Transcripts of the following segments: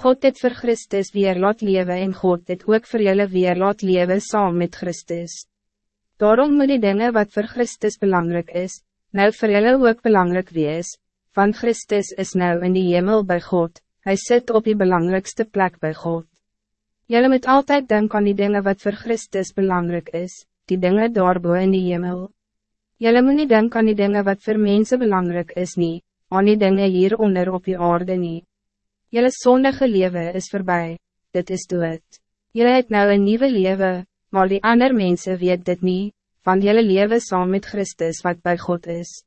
God het voor Christus weer laat leven en God het ook voor jullie weer laat leven saam met Christus. Daarom moet die dingen wat voor Christus belangrijk is, nou voor jullie ook belangrijk wees, want Christus is nou in die hemel bij God, hij zit op die belangrijkste plek bij God. Jullie moet altijd denken aan die dingen wat voor Christus belangrijk is, die dingen daarboe in die hemel. Jullie moet niet denken aan die dingen wat voor mensen belangrijk is niet, aan die dingen hieronder op die aarde niet. Jelle zondige leven is voorbij, dit is dood. Jelle het nou een nieuwe leven, maar die andere mensen weet dit niet, van jelle leven saam met Christus wat bij God is.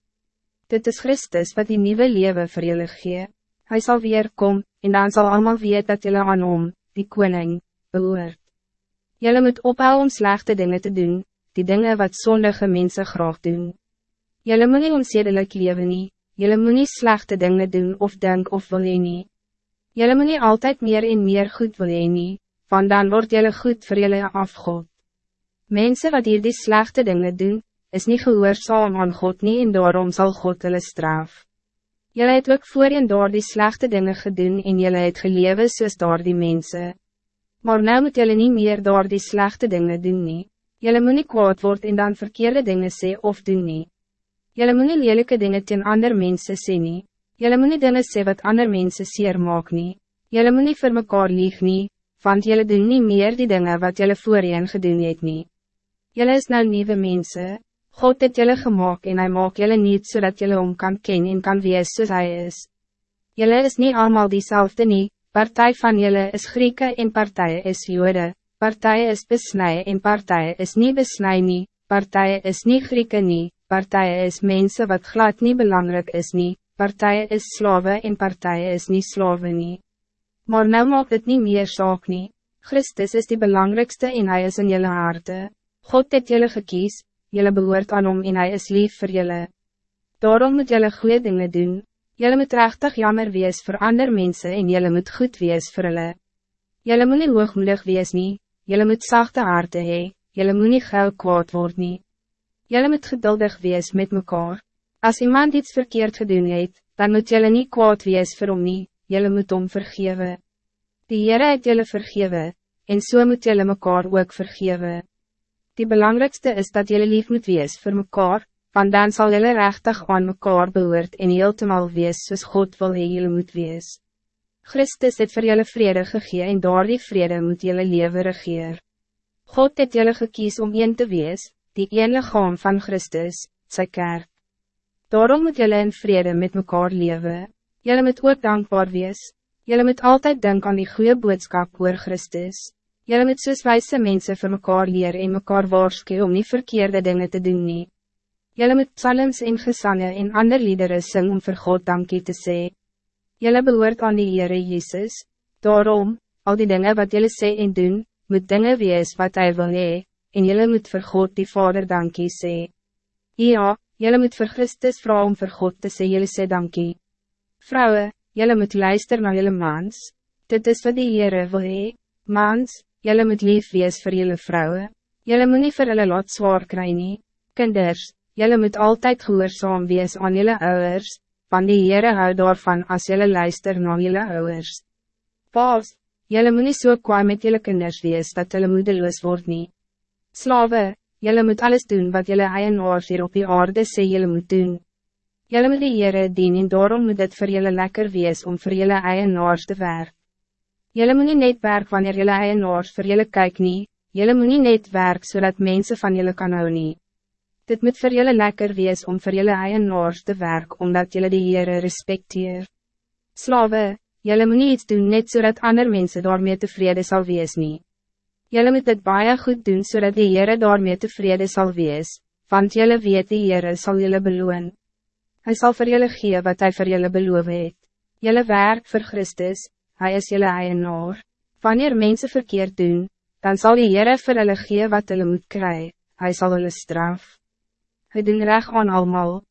Dit is Christus wat die nieuwe leven voor jullie gee. Hij zal weer komen, en dan zal allemaal weten dat jullie aan hom, die koning, behoort. Jelle moet ophouden om slechte dingen te doen, die dingen wat zondige mensen graag doen. Jelle moet niet onzedelijk leven nie, jelle moet niet slechte dingen doen of denk of wil je niet. Jelle moet niet altijd meer en meer goed wil je nie, want dan wordt jelle goed voor jelle afgod. Mensen wat hier die slechte dingen doen, is niet gehoorzaam aan God nie en daarom zal God hulle straf. Jelle het ook voor en door die slechte dingen gedoen en jelle het gelewe soos door die mensen. Maar nou moet jelle niet meer door die slechte dingen doen nie. Jelle moet niet kwaad worden en dan verkeerde dingen sê of doen nie. Jelle moet niet lelijke dingen ten ander mensen sê nie. Jelle moet nie dinge sê wat ander mense seer maak nie. Jelle moet nie vir mekaar lieg nie, want jelle doen niet meer die dingen wat jelle voorheen gedoen het nie. Jelle is nou nieuwe mensen. God het jelle gemaakt en hij maak jelle niet zodat jelle om kan ken en kan wees soos hy is. Jelle is niet allemaal diezelfde nie, partij van jelle is Grieken en partij is Jode, partij is besnij en partij is niet besnij nie, partij is niet Grieken nie, partij is mensen wat glad niet belangrijk is nie, partijen is slaven en partijen is niet slaven nie. Maar nou maakt het niet meer saak nie. Christus is die belangrijkste en hij is in jullie harte. God het jullie gekies, jullie behoort aan hom en hij is lief voor jullie. Daarom moet jullie goede dingen doen. Jullie moet rechtig jammer wees voor andere mensen en jullie moet goed wees voor hulle. Jullie moet niet hoogmoedig wees nie, jullie moet zachte harte hee, jullie moet niet gauw kwaad word nie. Jullie moet geduldig wees met mekaar. Als iemand iets verkeerd gedoen het, dan moet jullie niet kwaad wees vir hom nie, jylle moet hom vergewe. Die Heere het jylle vergewe, en so moet jylle mekaar ook vergewe. Die belangrijkste is dat jullie lief moet wees voor mekaar, want dan zal jullie rechtig aan mekaar behoort en heeltemal wees soos God wil hee jylle moet wees. Christus het voor jullie vrede gegee en door die vrede moet jullie leven regeer. God het jullie gekies om een te wees, die een lichaam van Christus, sy kerk. Daarom moet jullie in vrede met mekaar leven. Jullie moet ook dankbaar wees. Jullie moet altijd denken aan die goede boodschap voor Christus. Jullie moet soos wijze mensen voor mekaar leren en mekaar waarschuwen om niet verkeerde dingen te doen nie. Jullie moet psalms en gesangen en ander liederen sing om voor God dankie te sê. Jullie behoort aan die Heere Jezus. Daarom, al die dingen wat jullie sê en doen, moet dingen wees wat hij wil hee, en jullie moet voor God die Vader dankie sê. Ja, Jelle moet voor Christus vrouw om voor God te sê, jylle sê dankie. Vrouwen, jelle moet luister naar jelle mans. Dit is wat die Heere wil hee. Mans, jelle moet lief wees voor jelle vrouwen. Jelle moet niet voor jelle lot zwaar kry nie. Kinders, jelle moet altijd gehoorzaam wees aan jelle ouders, want die Heere hou daarvan als jelle luister naar jelle ouders. Paas, jelle moet niet so kwaai met jelle kinders wees dat jelle moedeloos word nie. Slaven, Jelle moet alles doen wat jelle eienaars hier op die aarde sê jelle moet doen. Jelle moet die Heere dien en daarom moet dit voor jelle lekker wees om voor jelle eienaars te werk. Jelle moet nie net werk wanneer jelle eienaars voor jelle kyk nie, jelle moet nie net werk zodat mensen van jelle kan hou nie. Dit moet voor jelle lekker wees om voor jelle eienaars te werk omdat jelle die Heere respecteer. Slawe, jelle moet nie iets doen net zodat andere mensen daarmee tevreden zal wees nie. Jelle moet dit baie goed doen zodat die Heere daarmee tevreden zal wees, want jelle weet die Heere sal jelle beloon. Hij zal voor jelle gee wat hij voor jelle beloof het. Jelle werk voor Christus, hij is jelle eienaar. Wanneer mensen verkeerd doen, dan zal die Heere voor jelle gee wat jelle moet krijgen. hij zal hulle straf. Hij doen recht aan allemaal,